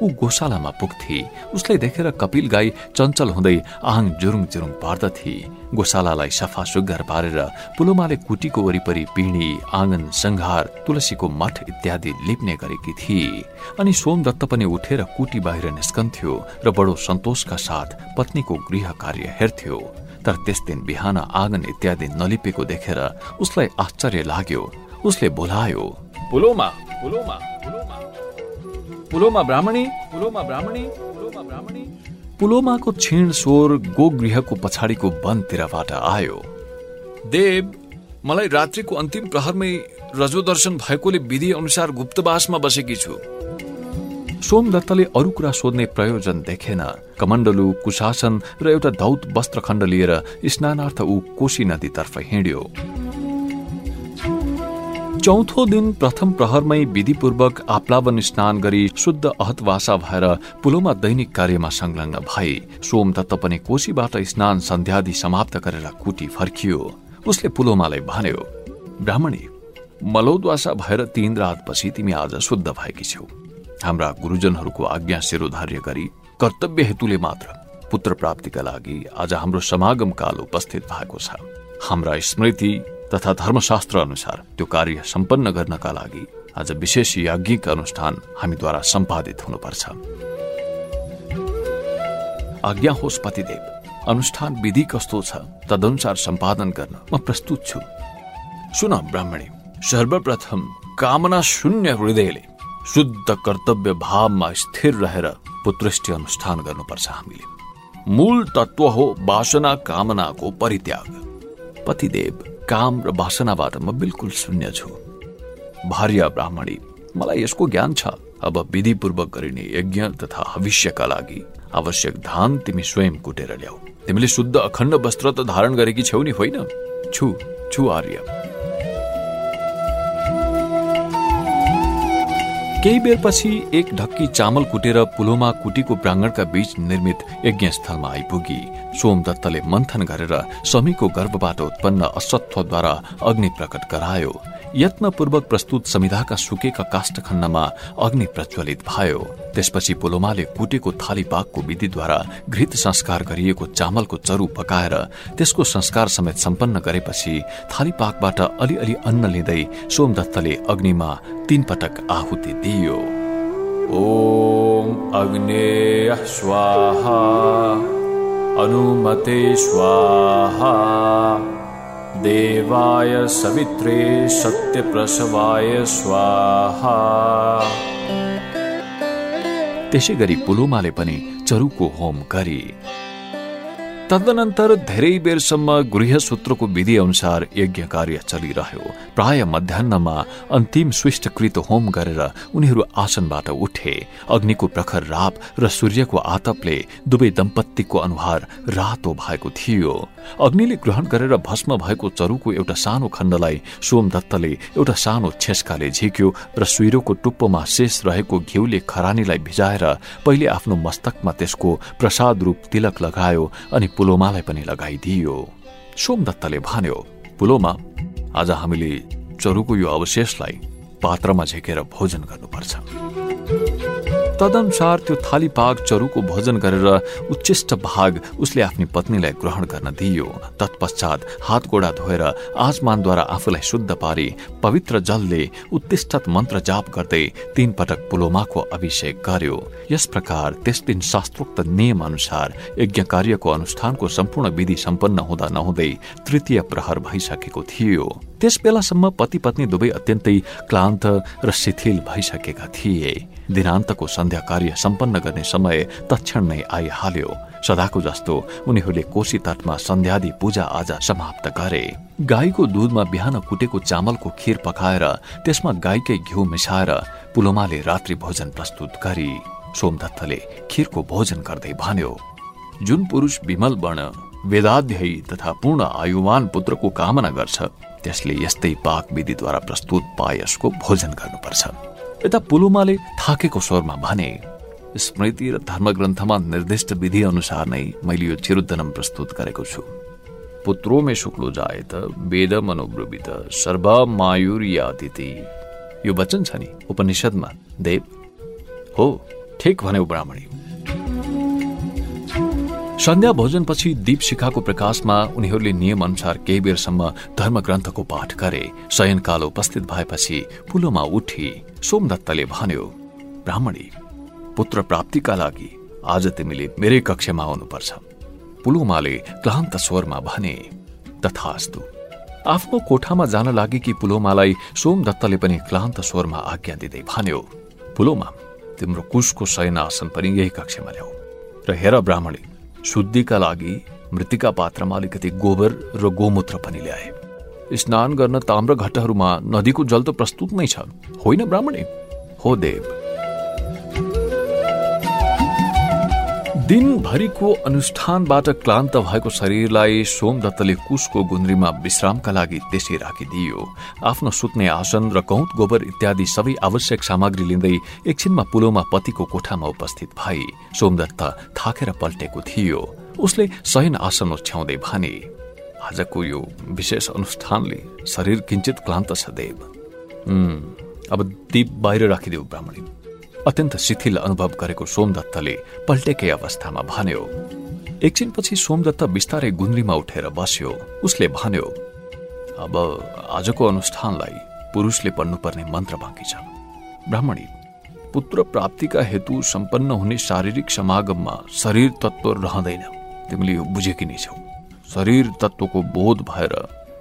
ऊ गोशालामा पुग्थे। उसलाई देखेर कपिल गाई चञ्चल हुँदै आङ जुरुङ जुरुङ पार्दथे गोशालालाई सफा सुग्घर पारेर पुलोमाले कुटीको वरिपरि पिँढी आँगन संघार तुलसीको मठ इत्यादि लिप्ने गरेकी थिए। अनि सोमदत्त पनि उठेर कुटी बाहिर निस्कन्थ्यो र बडो सन्तोषका साथ पत्नीको गृह कार्य हेर्थ्यो। तर त्यस दिन बिहान आँगन इत्यादि नलिपेको देखेर उसलाई आश्चर्य लाग्यो। उसले बोलायो पुलोमा पुलोमा पुलोमा पुलोमा ब्राह्मणी पुलोमा ब्राह्मणी पुलोमा ब्राह्मणी। पुलोमाको क्षीण स्वर गोगृहको पछाडिको वनतिरबाट आयो। देव मलाई रात्रिको अन्तिम प्रहरमै रजो दर्शन भएकोले विधि अनुसार गुप्तवासमा बसेकी छु। सोमदत्तले अरू कुरा सोध्ने प्रयोजन देखेन। कमण्डलु कुशासन र एउटा धौत वस्त्रखण्ड लिएर स्नानार्थ ऊ कोशी नदीतर्फ हिँड्यो। चौथो दिन प्रथम प्रहरमै विधिपूर्वक आप्लावन स्नान गरी शुद्ध अहतवासा भएर पुलोमा दैनिक कार्यमा संलग्न भए सोमदत्त पनि कोशीबाट स्नान सन्ध्यादि समाप्त गरेर कुटी फर्कियो। उसले पुलोमालाई भन्यो ब्राह्मणी मलौद्वासा भएर तीन रातपछि तिमी आज शुद्ध भएकी छौ। हाम्रा गुरुजनहरूको आज्ञा शिरोधार्य गरी कर्तव्य हेतुले मात्र पुत्र प्राप्तिका लागि आज हाम्रो समागम काल उपस्थित भएको छ। हाम्रा स्मृति तथा धर्मशास्त्र अनुसार त्यो कार्य सम्पन्न गर्नका लागि आज विशेष याज्ञिक अनुष्ठान हामीद्वारा सम्पादित हुनुपर्छ। आज्ञा होस् पतिदेव। अनुष्ठान विधि कस्तो छ तदनुसार सम्पादन गर्न म प्रस्तुत छु। सुन ब्राह्मणी सर्वप्रथम कामना शून्य हृदयले शुद्ध कर्तव्य भावमा स्थिर रहेर पुत्रष्टि अनुष्ठान गर्नुपर्छ हामीले। मूल तत्व हो वासना कामनाको परित्याग। पतिदेव काम र वासनाबाट म बिल्कुल शून्य छु। भार्य ब्राह्मणी मलाई यसको ज्ञान छ। अब विधिपूर्वक गरिने यज्ञ तथा भविष्यका लागि आवश्यक धान तिमी स्वयं कुटेर ल्याऊ। तिमीले शुद्ध अखण्ड वस्त्र त धारण गरेकी छेउ नि होइन? छु छु आर्य। केही बेरपछि एक ढक्की चामल कुटेर पुलोमा कुटीको प्राङ्गणका बीच निर्मित यज्ञस्थलमा आइपुगी सोमदत्तले मन्थन गरेर समीको गर्भबाट उत्पन्न असत्वद्वारा अग्नि प्रकट गरायो। यत्नपूर्वक प्रस्तुत संविधाका सुकेका काष्ठखण्डमा अग्नि प्रज्वलित भयो। त्यसपछि पुलोमाले कुटेको थाली पाकको विधिद्वारा घृत संस्कार गरिएको चामलको चरु पकाएर त्यसको संस्कार समेत सम्पन्न गरेपछि थाली पाकबाट अलिअलि अन्न लिँदै सोमदत्तले अग्निमा तीन पटक आहुति दियो। ओम अग्नेय स्वाहा अनुमते स्वाहा। देवाय सवित्रे सत्यप्रसवाय स्वाहा। त्यसै गरी पुलुमाले पनि चरुको होम गरे। तदनन्तर धेरै बेरसम्म गृहसूत्रको विधि अनुसार यज्ञ कार्य चलिरह्यो। प्राय मध्याहमा अन्तिम स्विष्टकृत होम गरेर उनीहरू आसनबाट उठे। अग्निको प्रखर राप र सूर्यको आतपले दुवै दम्पतिको अनुहार रातो भएको थियो। अग्निले ग्रहण गरेर भस्म भएको चरुको एउटा सानो खण्डलाई सोमदत्तले एउटा सानो छेस्काले झिक्यो र सुइरोको टुप्पोमा शेष रहेको घिउले खरानीलाई भिजाएर पहिले आफ्नो मस्तकमा त्यसको प्रसाद रूप तिलक लगायो अनि पुलोमालाई पनि लगाइदियो। सोमदत्तले भन्यो पुलोमा आज हामीले चरुको यो अवशेषलाई पात्रमा झेकेर भोजन गर्नुपर्छ। तदनुसार त्यो थाली पाक चरुको भोजन गरेर उच्चिष्ट भाग उसले आफ्नो पत्नीलाई ग्रहण गर्न दिइयो। तत्पश्चात हात गोडा धोएर आसमानद्वारा आफूलाई शुद्ध पारी पवित्र जलले उत्तिष्ठत मन्त्र जाप गर्दै तीन पटक पुलोमाको अभिषेक गर्यो। यस प्रकार त्यस दिन शास्त्रोक्त नियम अनुसार यज्ञ कार्यको अनुष्ठानको सम्पूर्ण विधि सम्पन्न हुँदा नहुँदै तृतीय प्रहर भइसकेको थियो। त्यस बेलासम्म पति पत्नी दुवै अत्यन्तै क्लान्त र शिथिल भइसकेका थिए। दिनान्तको सन्ध्या कार्य सम्पन्न गर्ने समय तक्षण नै आइहाल्यो सदाको जस्तो उनीहरूले कोशी तटमा सन्ध्यादि पूजा आजा समाप्त गरे। गाईको दुधमा बिहान कुटेको चामलको खीर पकाएर त्यसमा गाईकै घिउ मिसाएर पुलोमाले रात्रि भोजन प्रस्तुत गरी। सोमदत्तले खीरको भोजन गर्दै भन्यो जुन पुरुष विमल वर्ण वेदाध्यायी तथा पूर्ण आयुवान पुत्रको कामना गर्छ त्यसले यस्तै पाक विधिद्वारा प्रस्तुत पायसको भोजन गर्नुपर्छ। यता पुलुमाले थाकेको स्वरमा भने स्मृति र धर्मग्रन्थमा निर्दिष्ट विधि अनुसार नै मैले यो चिरुद्धनम प्रस्तुत गरेको छु। पुत्रोमे शुक्लो जायत वेद मनोब्रुवित सर्व मायुर अतिथि यो वचन छ नि उपनिषदमा देव? हो ठिक भन्यो ब्राह्मणी। सन्ध्या भोजनपछि दीप शिखाको प्रकाशमा उनीहरूले नियम अनुसार केही बेरसम्म धर्मग्रन्थको पाठ गरे शयनकाल उपस्थित भएपछि पुलोमा उठी। सोमदत्तले भन्यो ब्राह्मणी पुत्र प्राप्तिका लागि आज तिमीले मेरै कक्षमा आउनुपर्छ। पुलोमाले क्लान्त स्वरमा भने तथास्तु आफ्नो कोठामा जान लागि कि पुलोमालाई सोमदत्तले पनि क्लान्त स्वरमा आज्ञा दिँदै भन्यो पुलोमा तिम्रो कुशको शयन आसन पनि यही कक्षमा ल्याऊ। र हेर ब्राह्मणी शुद्धिका लागि मृतिका पात्रमा अलिकति गोबर र गोमूत्र पनि ल्याए। स्नान गर्न ताम्र घट्टहरूमा नदीको जल त प्रस्तुत नै छ। होइन ब्राह्मणे? हो देव। दिनभरिको अनुष्ठानबाट क्लान्त भएको शरीरलाई सोमदत्तले कुशको गुन्द्रीमा विश्रामका लागि त्यसै राखिदियो। आफ्नो सुत्ने आसन र गौत गोबर इत्यादि सबै आवश्यक सामग्री लिँदै एकछिनमा पुलोमा पतिको कोठामा उपस्थित भई सोमदत्त थाकेर पल्टेको थियो। उसले शयन आसन ओछ्याउँदै भने आजको यो विशेष अनुष्ठानले शरीर किञ्चित क्लान्त छ देव अब दीप बाहिर राखिदेऊ ब्राह्मणी अत्यन्त शिथिल अनुभव गरेको सोमदत्तले पल्टेकै अवस्थामा भन्यो एकछिनपछि सोमदत्त बिस्तारै गुन्द्रीमा उठेर बस्यो उसले भन्यो अब आजको अनुष्ठानलाई पुरुषले पढ्नुपर्ने मन्त्र बाँकी छ ब्राह्मणी पुत्र प्राप्तिका हेतु सम्पन्न हुने शारीरिक समागममा शरीर तत्व रहँदैन तिमीले यो बुझेकी नै छौ शरीर तत्वको बोध भएर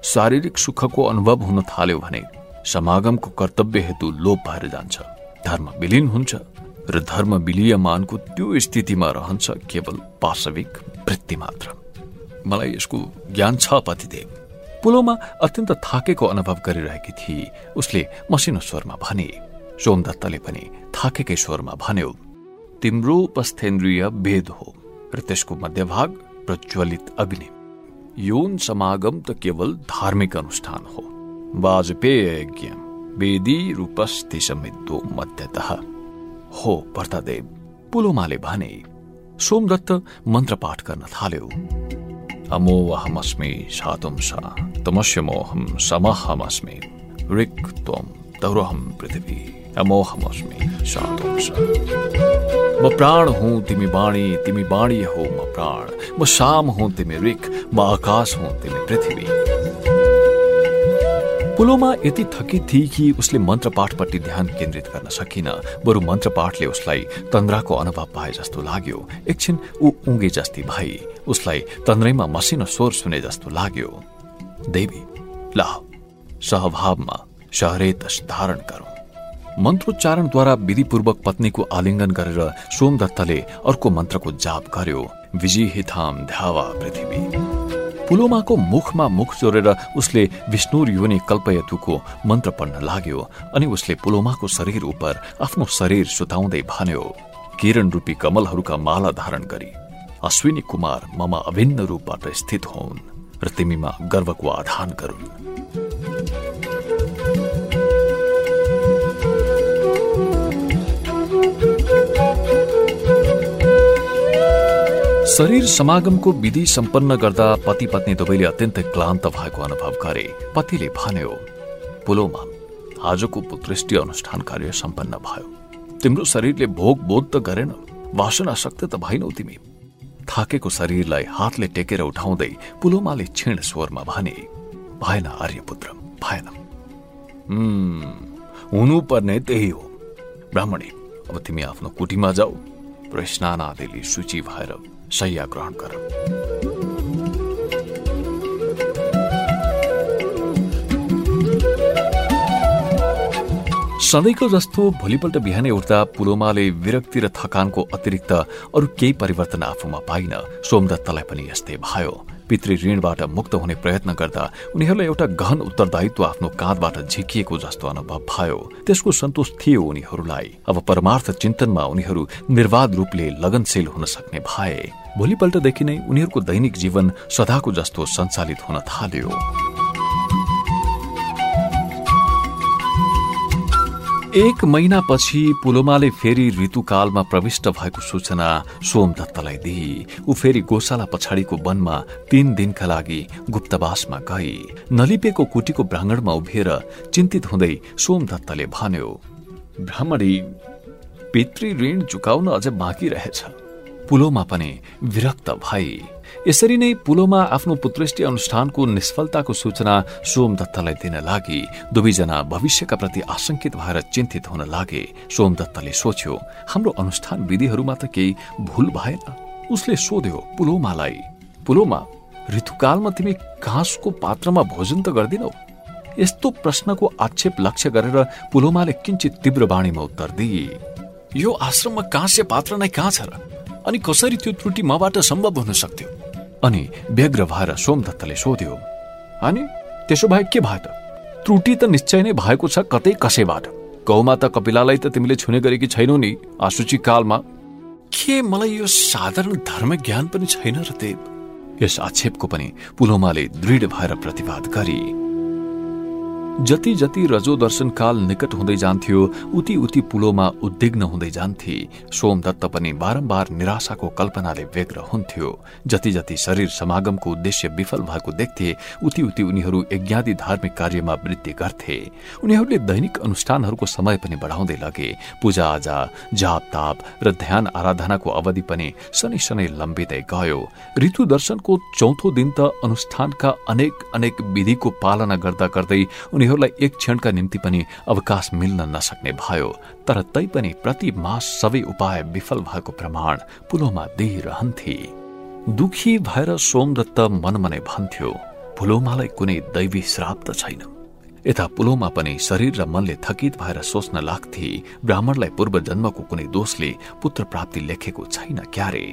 शारीरिक सुखको अनुभव हुन थाल्यो भने समागमको कर्तव्य हेतु लोप भएर जान्छ। धर्म विलिन हुन्छ। र धर्म विलियमानको त्यो स्थितिमा रहन्छ केवल पाशविक वृत्ति मात्र। मलाई यसको ज्ञान छ पतिदेव। पुलोमा अत्यन्त थाकेको अनुभव गरिरहेकी थिए उसले मसिनो स्वरमा भने सोमदत्तले पनि थाकेकै स्वरमा भन्यो तिम्रो उपस्थेन्द्रिय वेद हो र त्यसको मध्यभाग प्रज्वलित अग्नि यौन समागम त केवल धार्मिक अनुष्ठान हो वाजपेय वेदी रूपस्ति समिद्धो मध्यत हो भर्तादेव पुलोमाले भने सोमदत्त मन्त्र पाठ गर्न थाल्यो अमो अहमस्मि सातुम सा तमस्य मोहम समहमस्मि ऋक् त्वम तौरहम पृथ्वी अमोहमस्मि शान्तोंश म प्राण हुँ तिमी बाणी तिमी बाणी हो म प्राण म शाम हुँ तिमी रिख म आकाश हुँ तिमी पृथ्वी पुलोमा यति थकित थिए कि उसले मन्त्र पाठपट्टि ध्यान केन्द्रित गर्न सकिन बरु मन्त्र पाठले उसलाई तन्द्राको अनुभव पाए जस्तो लाग्यो एकछिन ऊ उङ्गे जस्ती भई उसलाई तन्द्रैमा मसिनो स्वर सुने जस्तो लाग्यो देवी ल सहभावमा शहरेत धारण गरौं मन्त्रोच्चारणद्वारा विधिपूर्वक पत्नीको आलिङ्गन गरेर सोमदत्तले अर्को मन्त्रको जाप गर्यो। पृथ्वी। पुलोमाको मुखमा मुख जोडेर उसले विष्णु योनि कल्पयतुको मन्त्र पढ्न लाग्यो अनि उसले पुलोमाको शरीर उप आफ्नो शरीर सुताउँदै भन्यो किरण रूपी कमलहरूका माला धारण गरी अश्विनी कुमार ममा अभिन्न रूपबाट स्थित हुन् र तिमीमा गर्वको आधान गरून्। शरीर समागमको विधि सम्पन्न गर्दा पति पत्नी दुवैले अत्यन्तै क्लान्त भएको अनुभव गरे। पतिले भन्यो पुलोमा आजको पुत्रेष्टि अनुष्ठान कार्य सम्पन्न भयो। तिम्रो शरीरले भोग बोध त गरेन वासना शक्त त भएनौ तिमी। थाकेको शरीरलाई हातले टेकेर उठाउँदै पुलोमाले क्षीण स्वरमा भने भएन आर्यपुत्र भएन। हुनुपर्ने त्यही हो। ब्राह्मणी अब तिमी आफ्नो कुटीमा जाऊ र स्नान आदिले सूची भएर शैया ग्रहण गर। सधैँको जस्तो भोलिपल्ट बिहानै उठ्दा पुलोमाले विरक्ति र थकानको अतिरिक्त अरू केही परिवर्तन आफूमा पाइन। सोमदत्तलाई पनि यस्तै भयो। पितृ ऋणबाट मुक्त हुने प्रयत्न गर्दा उनीहरूलाई एउटा गहन उत्तरदायित्व आफ्नो काँधबाट झिकिएको जस्तो अनुभव भयो। त्यसको सन्तोष थियो उनीहरूलाई। अब परमार्थ चिन्तनमा उनीहरू निर्वाध रूपले लगनशील हुन सक्ने भए। भोलिपल्टदेखि नै उनीहरूको दैनिक जीवन सदाको जस्तो सञ्चालित हुन थाल्यो। एक महिनापछि पुलोमाले फेरि ऋतुकालमा प्रविष्ट भएको सूचना सोमदत्तलाई दिए ऊ फेरि गोशाला पछाडिको वनमा तीन दिनका लागि गुप्तवासमा गए नलिपेको कुटीको प्राङ्गणमा उभिएर चिन्तित हुँदै सोमदत्तले भन्यो ब्राह्मणी पितृ ऋण चुकाउन अझ बाँकी रहेछ। पुलोमा पनि विरक्त भई यसरी नै पुलोमा आफ्नो पुत्रेष्टि अनुष्ठानको निष्फलताको सूचना सोमदत्तलाई दिन लागि दुवैजना भविष्यका प्रति आशंकित भएर चिन्तित हुन लागे सोमदत्तले सोच्यो हाम्रो अनुष्ठान विधिहरूमा त केही भूल भएन। उसले सोध्यो पुलोमालाई पुलोमा ऋतुकालमा तिमी घाँसको पात्रमा भोजन त गर्दिनौ? यस्तो प्रश्नको आक्षेप लक्ष्य गरेर पुलोमाले किंचित तीव्र बाणीमा उत्तर दिए यो आश्रममा काँस्य पात्र नै कहाँ छ र? अनि कसरी त्यो त्रुटि मबाट सम्भव हुन सक्थ्यो? अनि व्यग्र भएर सोमदत्तले सोध्यो अनि त्यसो भए के भयो त त्रुटि त निश्चय नै भएको छ कतै कसैबाट। गौमाता कपिलालाई त तिमीले छुने गरेकी छैनौ नि आसुची कालमा। के मलाई यो साधारण धर्म ज्ञान पनि छैन र देव? यस आक्षेपको पनि पुलोमाले दृढ भएर प्रतिवाद गरी जति जति रजो दर्शन काल निकट हुँदै जान्थ्यो उति उति पुलोमा उद्विग्न हुँदै जान्थे। सोमदत्त पनि बारम्बार निराशाको कल्पनाले व्यग्र हुन्थ्यो। जति जति शरीर समागमको उद्देश्य विफल भएको देख्थे उति उति उनीहरू यज्ञादि धार्मिक कार्यमा वृद्धि गर्थे। उनीहरूले दैनिक अनुष्ठानहरूको समय पनि बढाउँदै लगे। पूजा आजा जाप ताप र ध्यान आराधनाको अवधि पनि शनि शनै लम्बिँदै गयो। ऋतु दर्शनको चौथो दिन त अनुष्ठानका अनेक अनेक विधिको पालना गर्दा गर्दै उनीहरूलाई एक क्षणका निम्ति पनि अवकाश मिल्न नसक्ने भयो तर तैपनि प्रति मास सबै उपाय विफल भएको प्रमाण पुलोमा दिइरहन्थे। दुखी भएर सोमदत्त मनमनै भन्थ्यो पुलोमालाई कुनै दैवी श्राप त छैन। यता पुलोमा पनि शरीर र मनले थकित भएर सोच्न लाग्थे ब्राह्मणलाई पूर्व जन्मको कुनै दोषले पुत्र प्राप्ति लेखेको छैन क्यारे।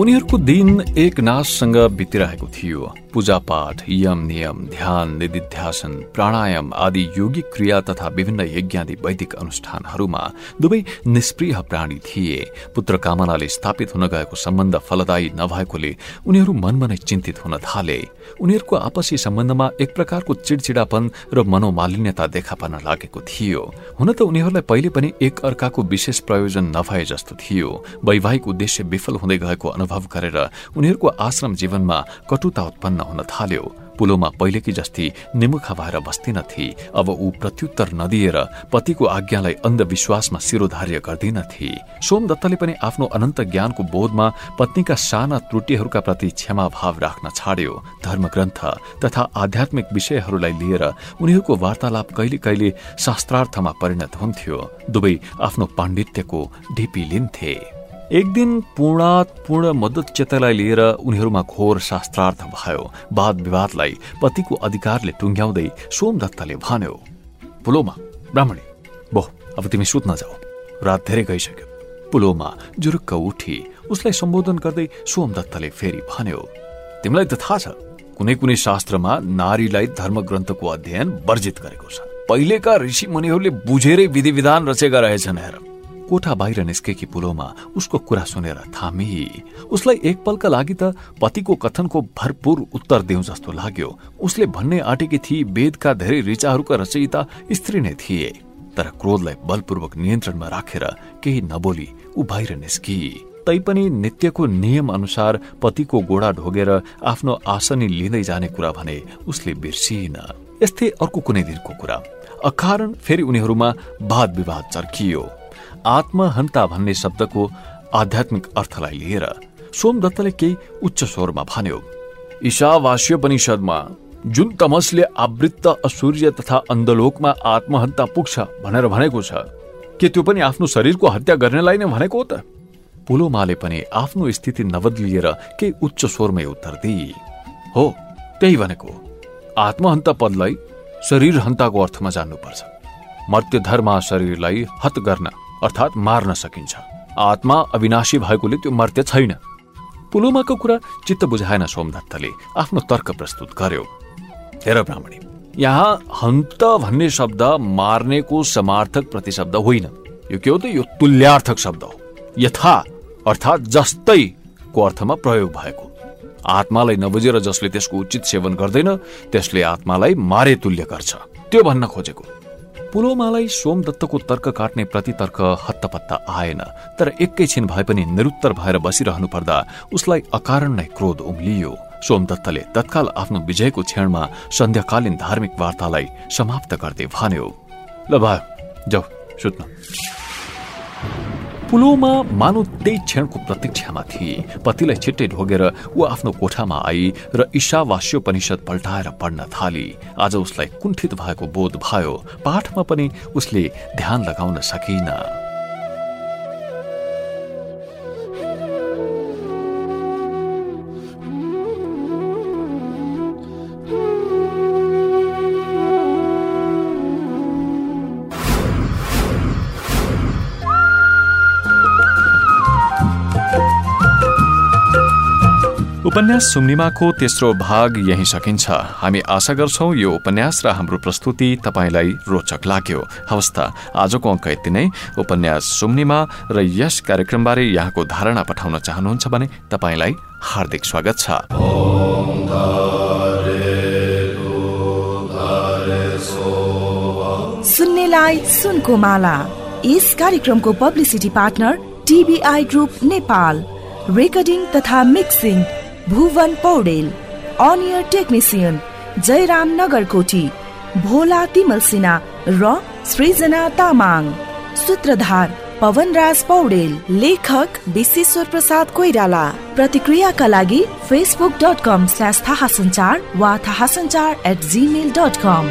उनीहरूको दिन एक नाशसँग बितिरहेको थियो। पूजापाठ यम नियम ध्यान निधिध्यासन प्राणायाम आदि योगिक क्रिया तथा विभिन्न यज्ञादि वैदिक अनुष्ठानहरूमा दुवै निष्प्रिय प्राणी थिए। पुत्र कामनाले स्थापित हुन गएको सम्बन्ध फलदायी नभएकोले उनीहरू मनमा नै चिन्तित हुन थाले। उनीहरूको आपसी सम्बन्धमा एक प्रकारको चिडचिडापन र मनोमालिन्यता देखा पर्न लागेको थियो। हुन त उनीहरूलाई पहिले पनि एक अर्काको विशेष प्रयोजन नभए जस्तो थियो। वैवाहिक उद्देश्य विफल हुँदै गएको अनुभव गरेर उनीहरूको आश्रम जीवनमा कटुता उत्पन्न हुन थाल्यो पुलोमा पहिलेकी जस्ती निमुखा भएर बस्दिनथे अब ऊ प्रत्युत्तर नदिएर पतिको आज्ञालाई अन्धविश्वासमा शिरोधार्य गर्दिनथे सोमदत्तले पनि आफ्नो अनन्त ज्ञानको बोधमा पत्नीका साना त्रुटिहरूका प्रति क्षमा भाव राख्न छाड्यो। धर्मग्रन्थ तथा आध्यात्मिक विषयहरूलाई लिएर उनीहरूको वार्तालाप कहिले कहिले शास्त्रार्थमा परिणत हुन्थ्यो। दुवै आफ्नो पाण्डित्यको ढिपी लिन्थे। एक दिन पूर्णात पूर्ण मद्दत चेतलाई लिएर उनीहरूमा घोर शास्त्रार्थ भयो। वाद विवादलाई पतिको अधिकारले टुङ्ग्याउँदै सोमदत्तले भन्यो पुलोमा ब्राह्मणी बो अब तिमी सुत्न जाऊ। रात धेरै गइसक्यो। पुलोमा जुरुक्क उठी उसलाई सम्बोधन गर्दै सोमदत्तले फेरि भन्यो तिमीलाई त थाहा छ कुनै कुनै शास्त्रमा नारीलाई धर्मग्रन्थको अध्ययन वर्जित गरेको छ। पहिलेका ऋषि मुनिहरूले बुझेरै विधि विधान रचेका रहेछन् हेर। कोठा बाहिर निस्केकी पुलोमा उसको कुरा सुनेर थामी। उसलाई एक पलका लागि त पतिको कथनको भरपूर उत्तर दिउँ जस्तो लाग्यो। उसले भन्ने आँटेकी थिए वेदका धेरै ऋचाहरूका रचयिता स्त्री नै थिए। तर क्रोधलाई बलपूर्वक नियन्त्रणमा राखेर केही नबोली ऊ बाहिर निस्की। तैपनि नित्यको नियम अनुसार पतिको गोडा ढोगेर आफ्नो आसनी लिँदै जाने कुरा भने उसले बिर्सिन। यस्तै अर्को कुनै दिनको कुरा। अकारण फेरि उनीहरूमा वाद विवाद चर्कियो। आत्महन्ता भन्ने शब्दको आध्यात्मिक अर्थलाई लिएर सोमदत्तले केही उच्च स्वरमा भन्यो ईशावास्योपनिषदमा जुन तमसले आवृत्त असूर्य तथा अन्धलोकमा आत्महन्ता पुग्छ भनेर भनेको छ के त्यो पनि आफ्नो शरीरको हत्या गर्नेलाई नै भनेको हो त? पुलोमाले पनि आफ्नो स्थिति नबदलिएर केही उच्च स्वरमै उत्तर दिए हो त्यही भनेको आत्महन्ता पदलाई शरीर हन्ताको अर्थमा जान्नुपर्छ। मर्त्य धर्म शरीरलाई हत गर्न अर्थात् मार्न सकिन्छ। आत्मा अविनाशी भएकोले त्यो मर्त्य छैन। पुलोमाको कुरा चित्त बुझाएन सोमदत्तले आफ्नो तर्क प्रस्तुत गर्यो। हेर ब्राह्मणी यहाँ हन्त भन्ने शब्द मार्नेको समार्थक प्रतिशब्द होइन। यो के हो त? यो तुल्यार्थक शब्द हो। यथा अर्थात् जस्तैको अर्थमा प्रयोग भएको। आत्मालाई नबुझेर जसले त्यसको उचित सेवन गर्दैन त्यसले आत्मालाई मारे तुल्य गर्छ। त्यो भन्न खोजेको। पुलोमालाई सोमदत्तको तर्क काट्ने प्रतितर्क हत्तपत्ता आएन तर एकैछिन भए पनि निरुत्तर भएर बसिरहनु पर्दा उसलाई अकारण नै क्रोध उम्लियो। सोमदत्तले तत्काल आफ्नो विजयको क्षणमा सन्ध्याकालीन धार्मिक वार्तालाई समाप्त गर्दै भन्यो पुलोमा मानव त्यही क्षणको प्रतीक्षामा थिए। पतिलाई छिट्टै ढोगेर ऊ आफ्नो कोठामा आई र ईशावास्योपनिषद पल्टाएर पढ्न थाली। आज उसलाई कुण्ठित भएको बोध भयो। पाठमा पनि उसले ध्यान लगाउन सकिन। उपन्यास सुम्निमाको तेस्रो भाग यही सकिन्छ। हामी आशा गर्छौ यो उपन्यास र हाम्रो प्रस्तुति तपाईँलाई रोचक लाग्यो। हवस् आजको अङ्क यति नै। उपन्यास सुम्निमा र यस कार्यक्रमबारे यहाँको धारणा पठाउन चाहनुहुन्छ भने तपाईँलाई हार्दिक स्वागत छ। सुन्नेलाई सुनको माला। यस कार्यक्रमको publicity partner TBI group Nepal. Recording तथा मिक्सिङ भुवन पौडेल अनियर टेक्निसियन जयराम नगरकोटी भोला तिमल सिन्हा र सृजना तामाङ। सूत्रधार पवनराज पौडेल लेखक विश्वेश्वर प्रसाद कोइराला। प्रतिक्रियाका लागि फेसबुक डट कम स्ल्यास थाहा सञ्चार वा थाहा सञ्चार एट जिमेल डट कम